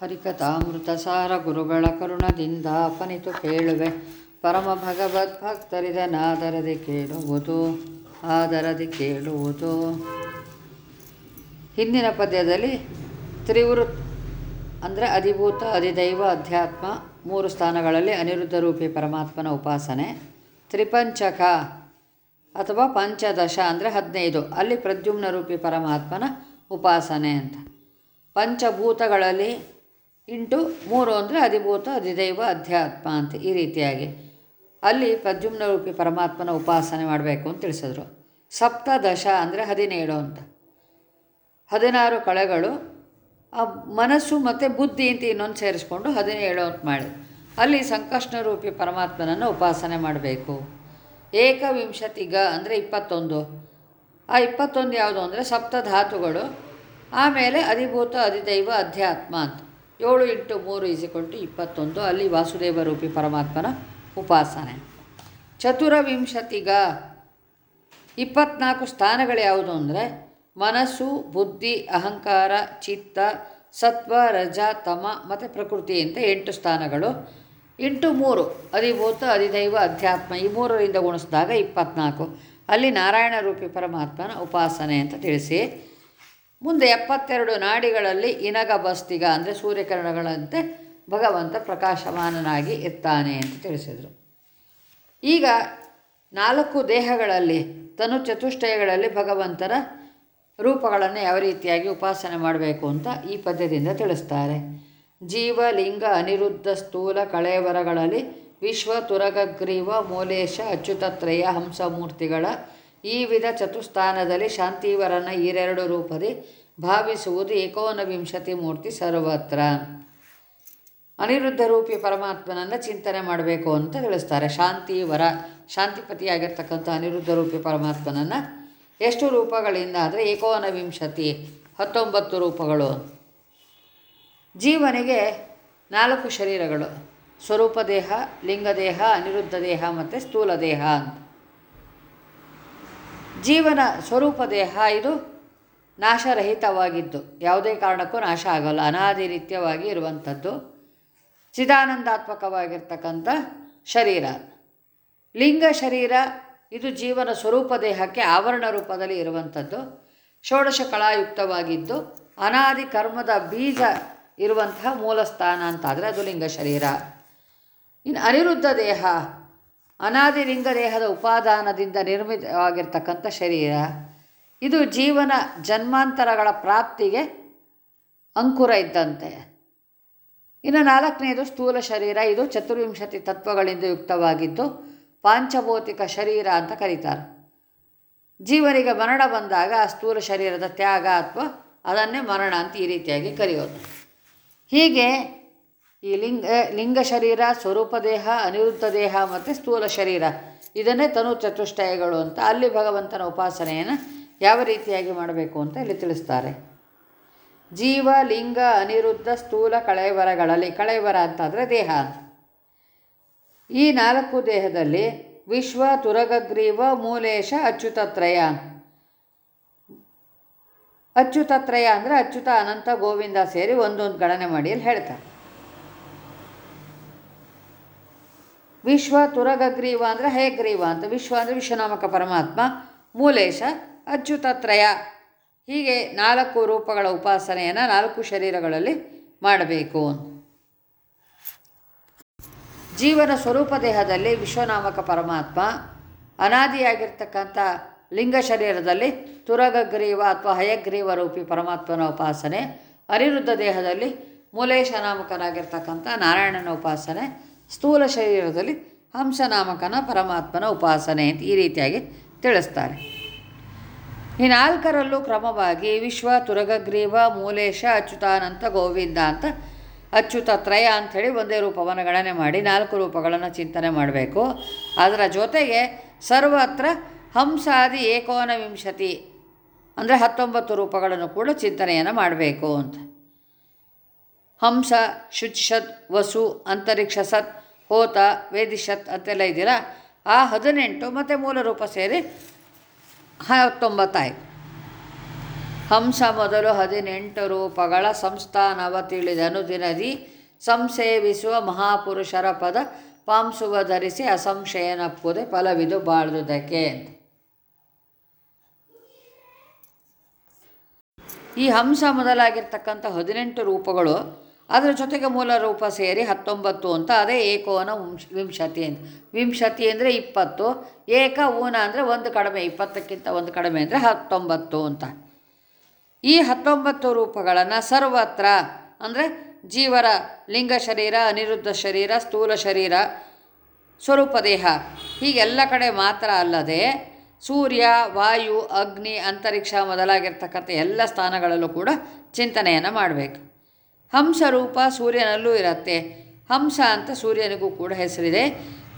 ಹರಿಕಥಾಮೃತ ಸಾರ ಗುರುಗಳ ಕರುಣದಿಂದ ಅಪನಿತು ಕೇಳುವೆ. ಪರಮ ಭಗವದ್ ಭಕ್ತರಿದನಾದರದಿ ಕೇಳುವುದು ಆದರದಿ ಕೇಳುವುದು. ಹಿಂದಿನ ಪದ್ಯದಲ್ಲಿ ತ್ರಿವೃತ್ ಅಂದರೆ ಅಧಿಭೂತ, ಅಧಿದೈವ, ಅಧ್ಯಾತ್ಮ ಮೂರು ಸ್ಥಾನಗಳಲ್ಲಿ ಅನಿರುದ್ಧ ರೂಪಿ ಪರಮಾತ್ಮನ ಉಪಾಸನೆ. ತ್ರಿಪಂಚಕ ಅಥವಾ ಪಂಚದಶ ಅಂದರೆ ಹದಿನೈದು, ಅಲ್ಲಿ ಪ್ರದ್ಯುಮ್ನ ರೂಪಿ ಪರಮಾತ್ಮನ ಉಪಾಸನೆ ಅಂತ. ಪಂಚಭೂತಗಳಲ್ಲಿ ಇಂಟು ಮೂರು ಅಂದರೆ ಅಧಿಭೂತ ಅಧಿದೈವ ಅಧ್ಯಾತ್ಮ ಅಂತ ಈ ರೀತಿಯಾಗಿ. ಅಲ್ಲಿ ಪ್ರದ್ಯುಮ್ನ ರೂಪಿ ಪರಮಾತ್ಮನ ಉಪಾಸನೆ ಮಾಡಬೇಕು ಅಂತ ತಿಳಿಸಿದ್ರು. ಸಪ್ತದಶ ಅಂದರೆ ಹದಿನೇಳು ಅಂತ. ಹದಿನಾರು ಕಳೆಗಳು, ಆ ಮನಸ್ಸು ಮತ್ತು ಬುದ್ಧಿ ಅಂತ ಇನ್ನೊಂದು ಸೇರಿಸ್ಕೊಂಡು ಹದಿನೇಳು ಅಂತ ಮಾಡಿ. ಅಲ್ಲಿ ಸಂಕಷ್ಟ ರೂಪಿ ಪರಮಾತ್ಮನನ್ನು ಉಪಾಸನೆ ಮಾಡಬೇಕು. ಏಕವಿಂಶತಿಗ ಅಂದರೆ ಇಪ್ಪತ್ತೊಂದು. ಆ ಇಪ್ಪತ್ತೊಂದು ಯಾವುದು ಅಂದರೆ ಸಪ್ತಧಾತುಗಳು. ಆಮೇಲೆ ಅಧಿಭೂತ ಅಧಿದೈವ ಅಧ್ಯಾತ್ಮ ಅಂತ. ಏಳು ಇಂಟು ಮೂರು ಇಸಿಕೊಂಡು ಇಪ್ಪತ್ತೊಂದು. ಅಲ್ಲಿ ವಾಸುದೇವ ರೂಪಿ ಪರಮಾತ್ಮನ ಉಪಾಸನೆ. ಚತುರವಿಂಶತಿಗ ಇಪ್ಪತ್ನಾಲ್ಕು ಸ್ಥಾನಗಳು ಯಾವುದು ಅಂದರೆ ಮನಸ್ಸು, ಬುದ್ಧಿ, ಅಹಂಕಾರ, ಚಿತ್ತ, ಸತ್ವ, ರಜ, ತಮ ಮತ್ತು ಪ್ರಕೃತಿ ಅಂತ ಎಂಟು ಸ್ಥಾನಗಳು. ಇಂಟು ಮೂರು ಅಧಿಭೂತ ಅಧಿದೈವ ಅಧ್ಯಾತ್ಮ ಈ ಮೂರರಿಂದ ಗುಣಿಸಿದಾಗ ಇಪ್ಪತ್ನಾಲ್ಕು. ಅಲ್ಲಿ ನಾರಾಯಣ ರೂಪಿ ಪರಮಾತ್ಮನ ಉಪಾಸನೆ ಅಂತ ತಿಳಿಸಿ. ಮುಂದೆ ಎಪ್ಪತ್ತೆರಡು ನಾಡಿಗಳಲ್ಲಿ ಇನಗ ಬಸ್ತಿಗ ಅಂದರೆ ಸೂರ್ಯಕಿರಣಗಳಂತೆ ಭಗವಂತ ಪ್ರಕಾಶಮಾನನಾಗಿ ಇರ್ತಾನೆ ಅಂತ ತಿಳಿಸಿದರು. ಈಗ ನಾಲ್ಕು ದೇಹಗಳಲ್ಲಿ, ತನು ಚತುಷ್ಟಯಗಳಲ್ಲಿ ಭಗವಂತನ ರೂಪಗಳನ್ನು ಯಾವ ರೀತಿಯಾಗಿ ಉಪಾಸನೆ ಮಾಡಬೇಕು ಅಂತ ಈ ಪದ್ಯದಿಂದ ತಿಳಿಸ್ತಾರೆ. ಜೀವ, ಲಿಂಗ, ಅನಿರುದ್ಧ, ಸ್ಥೂಲ, ಕಳೇವರಗಳಲ್ಲಿ ವಿಶ್ವ ತುರಗಗ್ರೀವ ಮೂಲೇಶ ಅಚ್ಯುತತ್ರಯ ಹಂಸಮೂರ್ತಿಗಳ ಈ ವಿಧ ಚತುಸ್ಥಾನದಲ್ಲಿ ಶಾಂತಿವರನ ಈರೆರಡು ರೂಪದಿ ಭಾವಿಸುವುದು ಏಕೋನವಿಂಶತಿ ಮೂರ್ತಿ ಸರ್ವತ್ರ. ಅನಿರುದ್ಧ ರೂಪಿ ಪರಮಾತ್ಮನನ್ನು ಚಿಂತನೆ ಮಾಡಬೇಕು ಅಂತ ತಿಳಿಸ್ತಾರೆ ಶಾಂತಿವರ, ಶಾಂತಿಪತಿಯಾಗಿರ್ತಕ್ಕಂಥ ಅನಿರುದ್ಧ ರೂಪಿ ಪರಮಾತ್ಮನನ್ನು ಎಷ್ಟು ರೂಪಗಳಿಂದ ಅಂದರೆ ಏಕೋನವಿಂಶತಿ, ಹತ್ತೊಂಬತ್ತು ರೂಪಗಳು. ಜೀವನಿಗೆ ನಾಲ್ಕು ಶರೀರಗಳು. ಸ್ವರೂಪ ದೇಹ ಲಿಂಗದೇಹ, ಅನಿರುದ್ಧ ದೇಹ ಮತ್ತು ಸ್ಥೂಲ ದೇಹ ಅಂತ. ಜೀವನ ಸ್ವರೂಪ ದೇಹ ಇದು ನಾಶರಹಿತವಾಗಿದ್ದು. ಯಾವುದೇ ಕಾರಣಕ್ಕೂ ನಾಶ ಆಗಲ್ಲ. ಅನಾದಿ ರೀತ್ಯವಾಗಿ ಇರುವಂಥದ್ದು. ಚಿದಾನಂದಾತ್ಮಕವಾಗಿರ್ತಕ್ಕಂಥ ಶರೀರ. ಲಿಂಗ ಶರೀರ ಇದು ಜೀವನ ಸ್ವರೂಪ ದೇಹಕ್ಕೆ ಆವರಣ ರೂಪದಲ್ಲಿ ಇರುವಂಥದ್ದು. ಷೋಡಶ ಕಲಾಯುಕ್ತವಾಗಿದ್ದು ಅನಾದಿ ಕರ್ಮದ ಬೀಜ ಇರುವಂತಹ ಮೂಲ ಸ್ಥಾನ ಅಂತಾದರೆ ಅದು ಲಿಂಗ ಶರೀರ. ಇನ್ನು ಅನಿರುದ್ಧ ದೇಹ ಅನಾದಿ ಲಿಂಗ ದೇಹದ ಉಪಾದಾನದಿಂದ ನಿರ್ಮಿತವಾಗಿರ್ತಕ್ಕಂಥ ಶರೀರ. ಇದು ಜೀವನ ಜನ್ಮಾಂತರಗಳ ಪ್ರಾಪ್ತಿಗೆ ಅಂಕುರ ಇದ್ದಂತೆ. ಇನ್ನು ನಾಲ್ಕನೇದು ಸ್ಥೂಲ ಶರೀರ. ಇದು ಚತುರ್ವಿಂಶತಿ ತತ್ವಗಳಿಂದ ಯುಕ್ತವಾಗಿದ್ದು ಪಾಂಚಭೌತಿಕ ಶರೀರ ಅಂತ ಕರೀತಾರೆ. ಜೀವನಿಗೆ ಮರಣ ಬಂದಾಗ ಆ ಸ್ಥೂಲ ಶರೀರದ ತ್ಯಾಗ ಅಥವಾ ಅದನ್ನೇ ಮರಣ ಅಂತ ಈ ರೀತಿಯಾಗಿ ಕರೆಯೋದು. ಹೀಗೆ ಈ ಲಿಂಗ ಲಿಂಗ ಶರೀರ, ಸ್ವರೂಪ ದೇಹ, ಅನಿರುದ್ಧ ದೇಹ ಮತ್ತು ಸ್ಥೂಲ ಶರೀರ. ಇದನ್ನೇ ತನು ಚತುಷ್ಟಯಗಳು ಅಂತ. ಅಲ್ಲಿ ಭಗವಂತನ ಉಪಾಸನೆಯನ್ನು ಯಾವ ರೀತಿಯಾಗಿ ಮಾಡಬೇಕು ಅಂತ ಇಲ್ಲಿ ತಿಳಿಸ್ತಾರೆ. ಜೀವ, ಲಿಂಗ, ಅನಿರುದ್ಧ, ಸ್ಥೂಲ ಕಳೇವರಗಳಲ್ಲಿ, ಕಳೇವರ ಅಂತಂದರೆ ದೇಹ. ಈ ನಾಲ್ಕು ದೇಹದಲ್ಲಿ ವಿಶ್ವ, ತುರಗಗ್ರೀವ, ಮೂಲೇಶ, ಅಚ್ಯುತತ್ರಯ. ಅಚ್ಯುತತ್ರಯ ಅಂದರೆ ಅಚ್ಯುತ, ಅನಂತ, ಗೋವಿಂದ ಸೇರಿ ಒಂದೊಂದು ಗಣನೆ ಮಾಡಿ ಅಲ್ಲಿ ಹೇಳ್ತಾರೆ. ವಿಶ್ವ ತುರಗಗ್ರೀವ ಅಂದರೆ ಹೇಗ್ರೀವ ಅಂತ. ವಿಶ್ವ ಅಂದರೆ ವಿಶ್ವನಾಮಕ ಪರಮಾತ್ಮ, ಮೂಲೇಶ ಅಚ್ಯುತತ್ರಯ ಹೀಗೆ ನಾಲ್ಕು ರೂಪಗಳ ಉಪಾಸನೆಯನ್ನು ನಾಲ್ಕು ಶರೀರಗಳಲ್ಲಿ ಮಾಡಬೇಕು. ಜೀವನ ಸ್ವರೂಪ ದೇಹದಲ್ಲಿ ವಿಶ್ವನಾಮಕ ಪರಮಾತ್ಮ, ಅನಾದಿಯಾಗಿರ್ತಕ್ಕಂಥ ಲಿಂಗ ಶರೀರದಲ್ಲಿ ತುರಗಗ್ರೀವ ಅಥವಾ ಹಯಗ್ರೀವ ರೂಪಿ ಪರಮಾತ್ಮನ ಉಪಾಸನೆ, ಅನಿರುದ್ಧ ದೇಹದಲ್ಲಿ ಮೂಲೇಶ ನಾಮಕನಾಗಿರ್ತಕ್ಕಂಥ ನಾರಾಯಣನ ಉಪಾಸನೆ ಸ್ಥೂಲ ಶರೀರದಲ್ಲಿ ಹಂಸನಾಮಕನ ಪರಮಾತ್ಮನ ಉಪಾಸನೆ ಅಂತ ಈ ರೀತಿಯಾಗಿ ತಿಳಿಸ್ತಾರೆ. ಈ ನಾಲ್ಕರಲ್ಲೂ ಕ್ರಮವಾಗಿ ವಿಶ್ವ ತುರಗಗ್ರೀವ ಮೂಲೇಶ ಅಚ್ಯುತಾನಂತ ಗೋವಿಂದ ಅಂತ ಅಚ್ಯುತ ತ್ರಯ ಅಂಥೇಳಿ ಒಂದೇ ರೂಪವನ್ನು ಗಣನೆ ಮಾಡಿ ನಾಲ್ಕು ರೂಪಗಳನ್ನು ಚಿಂತನೆ ಮಾಡಬೇಕು. ಅದರ ಜೊತೆಗೆ ಸರ್ವತ್ರ ಹಂಸಾದಿ ಏಕೋನವಿಂಶತಿ ಅಂದರೆ ಹತ್ತೊಂಬತ್ತು ರೂಪಗಳನ್ನು ಕೂಡ ಚಿಂತನೆಯನ್ನು ಮಾಡಬೇಕು ಅಂತ. ಹಂಸ ಶುಚಿಷತ್ ವಸು, ಅಂತರಿಕ್ಷ ಸತ್, ಹೋತ ವೇದಿಷತ್ ಅಂತೆಲ್ಲ ಇದೆಯಲ್ಲ, ಆ ಹದಿನೆಂಟು ಮತ್ತು ಮೂಲ ರೂಪ ಸೇರಿ ಹತ್ತೊಂಬತ್ತಾಯಿತು. ಹಂಸ ಮೊದಲು ಹದಿನೆಂಟು ರೂಪಗಳ ಸಂಸ್ಥಾನವ ತಿಳಿದನು ದಿನದಿ, ಸಂಸೇವಿಸುವ ಮಹಾಪುರುಷರ ಪದ ಪಾಂಸುವ ಧರಿಸಿ ಅಸಂಶಯನಪ್ಪುದೆ ಫಲವಿದು ಬಾಳ್ದುದಕ್ಕೆ ಈ ಹಂಸ ಮೊದಲಾಗಿರ್ತಕ್ಕಂಥ ಹದಿನೆಂಟು ರೂಪಗಳು ಅದರ ಜೊತೆಗೆ ಮೂಲ ರೂಪ ಸೇರಿ ಹತ್ತೊಂಬತ್ತು ಅಂತ, ಅದೇ ಏಕೋನ ವಂಶ ವಿಂಶತಿ ಅಂತ. ವಿಂಶತಿ ಅಂದರೆ ಇಪ್ಪತ್ತು, ಏಕ ಊನ ಅಂದರೆ ಒಂದು ಕಡಿಮೆ, ಇಪ್ಪತ್ತಕ್ಕಿಂತ ಒಂದು ಕಡಿಮೆ ಅಂದರೆ ಹತ್ತೊಂಬತ್ತು ಅಂತ. ಈ ಹತ್ತೊಂಬತ್ತು ರೂಪಗಳನ್ನು ಸರ್ವತ್ರ ಅಂದರೆ ಜೀವರ, ಲಿಂಗ ಶರೀರ, ಅನಿರುದ್ಧ ಶರೀರ, ಸ್ಥೂಲ ಶರೀರ, ಸ್ವರೂಪ ದೇಹ, ಹೀಗೆಲ್ಲ ಕಡೆ ಮಾತ್ರ ಅಲ್ಲದೆ ಸೂರ್ಯ, ವಾಯು, ಅಗ್ನಿ, ಅಂತರಿಕ್ಷ ಮೊದಲಾಗಿರ್ತಕ್ಕಂಥ ಎಲ್ಲ ಸ್ಥಾನಗಳಲ್ಲೂ ಕೂಡ ಚಿಂತನೆಯನ್ನು ಮಾಡಬೇಕು. ಹಂಸ ರೂಪ ಸೂರ್ಯನಲ್ಲೂ ಇರುತ್ತೆ. ಹಂಸ ಅಂತ ಸೂರ್ಯನಿಗೂ ಕೂಡ ಹೆಸರಿದೆ.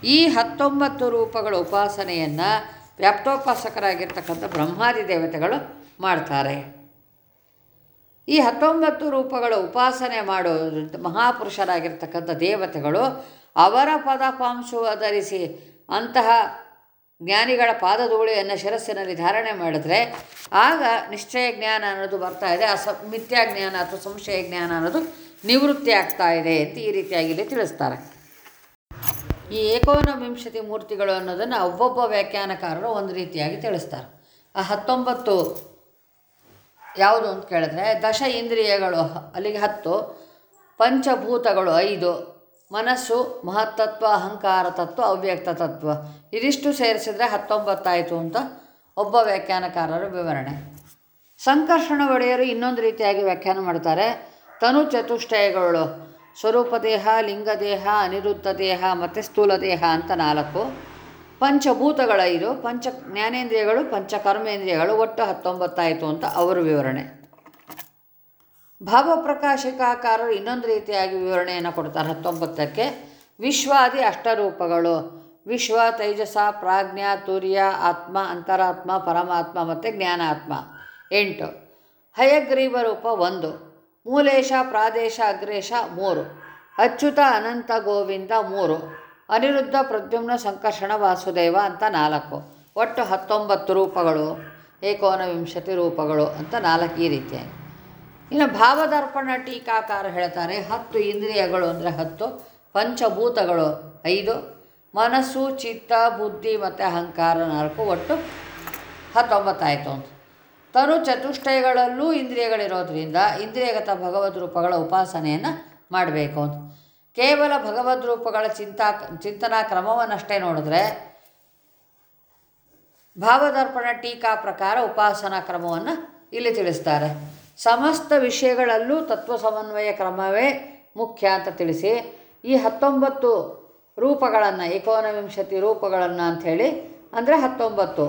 ಈ ಹತ್ತೊಂಬತ್ತು ರೂಪಗಳ ಉಪಾಸನೆಯನ್ನು ವ್ಯಾಪ್ತೋಪಾಸಕರಾಗಿರ್ತಕ್ಕಂಥ ಬ್ರಹ್ಮಾದಿ ದೇವತೆಗಳು ಮಾಡ್ತಾರೆ. ಈ ಹತ್ತೊಂಬತ್ತು ರೂಪಗಳ ಉಪಾಸನೆ ಮಾಡೋ ಮಹಾಪುರುಷರಾಗಿರ್ತಕ್ಕಂಥ ದೇವತೆಗಳು ಅವರ ಪದಪಾಂಶವು ಧರಿಸಿ ಅಂತಹ ಜ್ಞಾನಿಗಳ ಪಾದಧೂಳಿಯನ್ನು ಶಿರಸ್ಸಿನಲ್ಲಿ ಧಾರಣೆ ಮಾಡಿದ್ರೆ ಆಗ ನಿಶ್ಚಯ ಜ್ಞಾನ ಅನ್ನೋದು ಬರ್ತಾ ಇದೆ ಅಸ ಮಿಥ್ಯಾ ಜ್ಞಾನ ಅಥವಾ ಸಂಶಯ ಜ್ಞಾನ ಅನ್ನೋದು ನಿವೃತ್ತಿ ಆಗ್ತಾ ಇದೆ ಅಂತ ಈ ರೀತಿಯಾಗಿ ಇಲ್ಲಿ ತಿಳಿಸ್ತಾರೆ. ಈ ಏಕೋನ ವಿಂಶತಿ ಮೂರ್ತಿಗಳು ಅನ್ನೋದನ್ನು ಒಬ್ಬೊಬ್ಬ ವ್ಯಾಖ್ಯಾನಕಾರರು ಒಂದು ರೀತಿಯಾಗಿ ತಿಳಿಸ್ತಾರೆ. ಆ ಹತ್ತೊಂಬತ್ತು ಯಾವುದು ಅಂತ ಕೇಳಿದ್ರೆ ದಶ ಇಂದ್ರಿಯಗಳು, ಅಲ್ಲಿಗೆ ಹತ್ತು, ಪಂಚಭೂತಗಳು ಐದು ಮನಸ್ಸು, ಮಹತ್ತತ್ವ, ಅಹಂಕಾರ ತತ್ವ, ಅವ್ಯಕ್ತ ತತ್ವ. ಇದಿಷ್ಟು ಸೇರಿಸಿದರೆ ಹತ್ತೊಂಬತ್ತಾಯಿತು ಅಂತ ಒಬ್ಬ ವ್ಯಾಖ್ಯಾನಕಾರರು ವಿವರಣೆ. ಸಂಕರ್ಷಣ ಒಡೆಯರು ಇನ್ನೊಂದು ರೀತಿಯಾಗಿ ವ್ಯಾಖ್ಯಾನ ಮಾಡ್ತಾರೆ. ತನು ಚತುಷ್ಟಯಗಳು. ಲಿಂಗ ದೇಹ, ಅನಿರುದ್ಧ ದೇಹ, ಮತ್ತು ಸ್ಥೂಲ ದೇಹ ಅಂತ ನಾಲ್ಕು. ಪಂಚಭೂತಗಳ ಇದು ಪಂಚ ಜ್ಞಾನೇಂದ್ರಿಯಗಳು, ಪಂಚಕರ್ಮೇಂದ್ರಿಯಗಳು ಒಟ್ಟು ಹತ್ತೊಂಬತ್ತಾಯಿತು ಅಂತ ಅವರು ವಿವರಣೆ. ಭಾವಪ್ರಕಾಶಿಕಾಕಾರರು ಇನ್ನೊಂದು ರೀತಿಯಾಗಿ ವಿವರಣೆಯನ್ನು ಕೊಡ್ತಾರೆ. ಹತ್ತೊಂಬತ್ತಕ್ಕೆ ವಿಶ್ವಾದಿ ಅಷ್ಟರೂಪಗಳು. ವಿಶ್ವ, ತೈಜಸ, ಪ್ರಾಜ್ಞ, ತುರ್ಯ, ಆತ್ಮ, ಅಂತರಾತ್ಮ, ಪರಮಾತ್ಮ ಮತ್ತು ಜ್ಞಾನಾತ್ಮ. ಎಂಟು. ಹಯಗ್ರೀವ ರೂಪ ಒಂದು. ಮೂಲೇಶ, ಪ್ರಾದೇಶ, ಅಗ್ರೇಶ ಮೂರು. ಅಚ್ಯುತ, ಅನಂತ, ಗೋವಿಂದ ಮೂರು. ಅನಿರುದ್ಧ, ಪ್ರದ್ಯುಮ್ನ, ಸಂಕರ್ಷಣ, ವಾಸುದೇವ ಅಂತ ನಾಲ್ಕು. ಒಟ್ಟು ಹತ್ತೊಂಬತ್ತು ರೂಪಗಳು. ಏಕೋನವಿಂಶತಿ ರೂಪಗಳು ಅಂತ ನಾಲ್ಕು ಈ ರೀತಿಯಾಗಿ. ಇನ್ನು ಭಾವದರ್ಪಣ ಟೀಕಾಕಾರ ಹೇಳ್ತಾರೆ, ಹತ್ತು ಇಂದ್ರಿಯಗಳು ಅಂದರೆ ಹತ್ತು, ಪಂಚಭೂತಗಳು ಐದು, ಮನಸ್ಸು, ಚಿತ್ತ, ಬುದ್ಧಿ ಮತ್ತು ಅಹಂಕಾರ ನಾಲ್ಕು, ಒಟ್ಟು ಹತ್ತೊಂಬತ್ತಾಯಿತು ಅಂತ. ತನು ಚತುಷ್ಟಯಗಳಲ್ಲೂ ಇಂದ್ರಿಯಗಳಿರೋದ್ರಿಂದ ಇಂದ್ರಿಯಗತ ಭಗವದ್ ರೂಪಗಳ ಉಪಾಸನೆಯನ್ನು ಮಾಡಬೇಕು ಅಂತ. ಕೇವಲ ಭಗವದ್ ರೂಪಗಳ ಚಿಂತಾ, ಚಿಂತನಾ ಕ್ರಮವನ್ನಷ್ಟೇ ನೋಡಿದ್ರೆ ಭಾವದರ್ಪಣ ಟೀಕಾ ಪ್ರಕಾರ ಉಪಾಸನಾ ಕ್ರಮವನ್ನು ಇಲ್ಲಿ ತಿಳಿಸ್ತಾರೆ. ಸಮಸ್ತ ವಿಷಯಗಳಲ್ಲೂ ತತ್ವ ಸಮನ್ವಯ ಕ್ರಮವೇ ಮುಖ್ಯ ಅಂತ ತಿಳಿಸಿ, ಈ ಹತ್ತೊಂಬತ್ತು ರೂಪಗಳನ್ನು, ಏಕೋನವಿಂಶತಿ ರೂಪಗಳನ್ನು ಅಂಥೇಳಿ ಅಂದರೆ ಹತ್ತೊಂಬತ್ತು,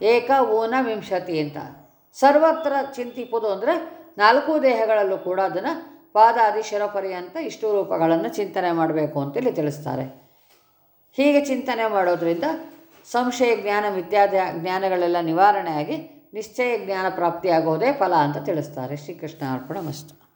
ಏಕ ಊನ ವಿಂಶತಿ ಅಂತ. ಸರ್ವತ್ರ ಚಿಂತಿಪುದು ಅಂದರೆ ನಾಲ್ಕು ದೇಹಗಳಲ್ಲೂ ಕೂಡ ಅದನ್ನು ಪಾದಾದಿ ಶಿರಪರ್ಯಂತ ಇಷ್ಟು ರೂಪಗಳನ್ನು ಚಿಂತನೆ ಮಾಡಬೇಕು ಅಂತೇಳಿ ತಿಳಿಸ್ತಾರೆ. ಹೀಗೆ ಚಿಂತನೆ ಮಾಡೋದ್ರಿಂದ ಸಂಶಯ, ಜ್ಞಾನ ಮಿಥ್ಯಾದ ಜ್ಞಾನಗಳೆಲ್ಲ ನಿವಾರಣೆಯಾಗಿ ನಿಶ್ಚಯ ಜ್ಞಾನ ಪ್ರಾಪ್ತಿಯಾಗೋದೇ ಫಲ ಅಂತ ತಿಳಿಸ್ತಾರೆ. ಶ್ರೀಕೃಷ್ಣ ಅರ್ಪಣ ಮಸ್ತು